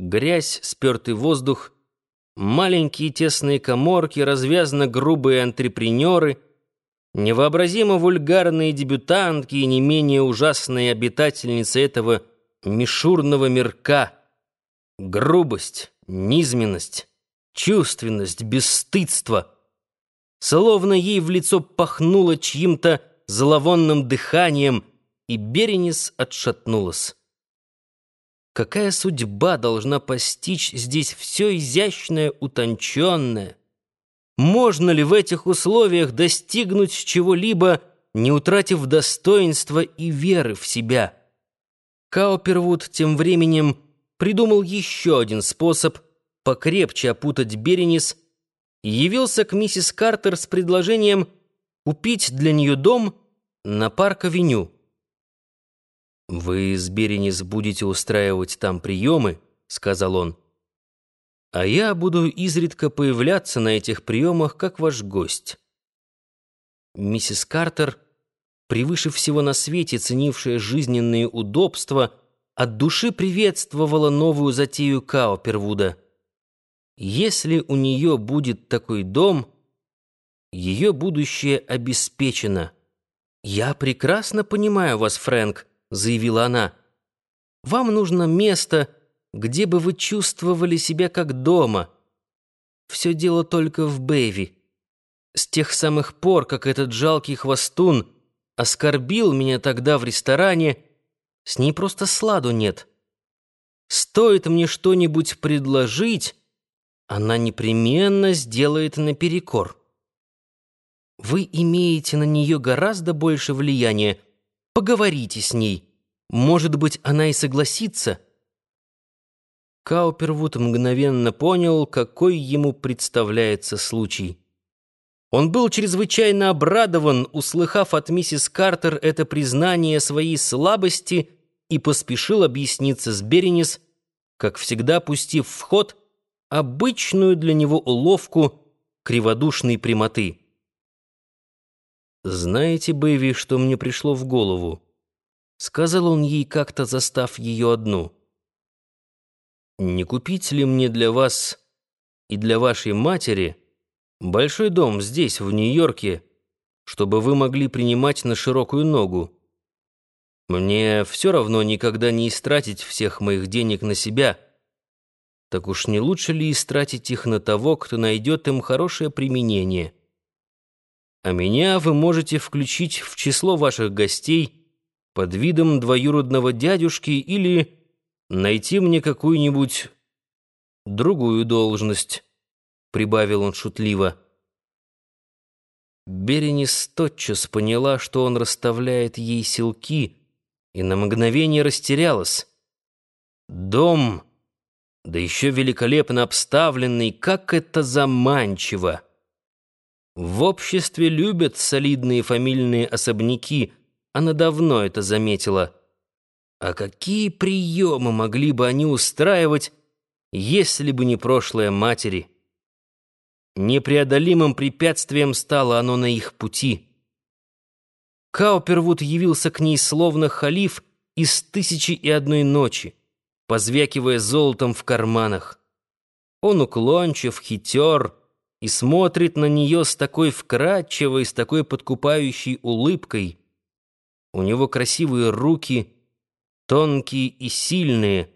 Грязь, спертый воздух, маленькие тесные коморки, развязно грубые антрепренеры, невообразимо вульгарные дебютантки и не менее ужасные обитательницы этого мишурного мирка. Грубость, низменность, чувственность, бесстыдство. Словно ей в лицо пахнуло чьим-то зловонным дыханием, и Беренис отшатнулась. Какая судьба должна постичь здесь все изящное, утонченное? Можно ли в этих условиях достигнуть чего-либо, не утратив достоинства и веры в себя? Каупервуд тем временем придумал еще один способ покрепче опутать Беренис и явился к миссис Картер с предложением купить для нее дом на парк-авеню. «Вы с Беренис будете устраивать там приемы», — сказал он. «А я буду изредка появляться на этих приемах, как ваш гость». Миссис Картер, превыше всего на свете ценившая жизненные удобства, от души приветствовала новую затею Каупервуда. Если у нее будет такой дом, ее будущее обеспечено. «Я прекрасно понимаю вас, Фрэнк», — заявила она. «Вам нужно место, где бы вы чувствовали себя как дома. Все дело только в Бэви. С тех самых пор, как этот жалкий хвостун оскорбил меня тогда в ресторане, с ней просто сладу нет. Стоит мне что-нибудь предложить, она непременно сделает наперекор. Вы имеете на нее гораздо больше влияния, Поговорите с ней. Может быть, она и согласится». Каупервуд мгновенно понял, какой ему представляется случай. Он был чрезвычайно обрадован, услыхав от миссис Картер это признание своей слабости и поспешил объясниться с Беренис, как всегда пустив в ход обычную для него уловку криводушной прямоты. «Знаете, Бэви, что мне пришло в голову?» Сказал он ей как-то, застав ее одну. «Не купить ли мне для вас и для вашей матери большой дом здесь, в Нью-Йорке, чтобы вы могли принимать на широкую ногу? Мне все равно никогда не истратить всех моих денег на себя. Так уж не лучше ли истратить их на того, кто найдет им хорошее применение?» А меня вы можете включить в число ваших гостей под видом двоюродного дядюшки или найти мне какую-нибудь другую должность», — прибавил он шутливо. Беренис тотчас поняла, что он расставляет ей силки, и на мгновение растерялась. Дом, да еще великолепно обставленный, как это заманчиво! В обществе любят солидные фамильные особняки, она давно это заметила. А какие приемы могли бы они устраивать, если бы не прошлое матери? Непреодолимым препятствием стало оно на их пути. Каупервуд явился к ней словно халиф из «Тысячи и одной ночи», позвякивая золотом в карманах. Он уклончив, хитер, и смотрит на нее с такой вкрадчивой, с такой подкупающей улыбкой. У него красивые руки, тонкие и сильные,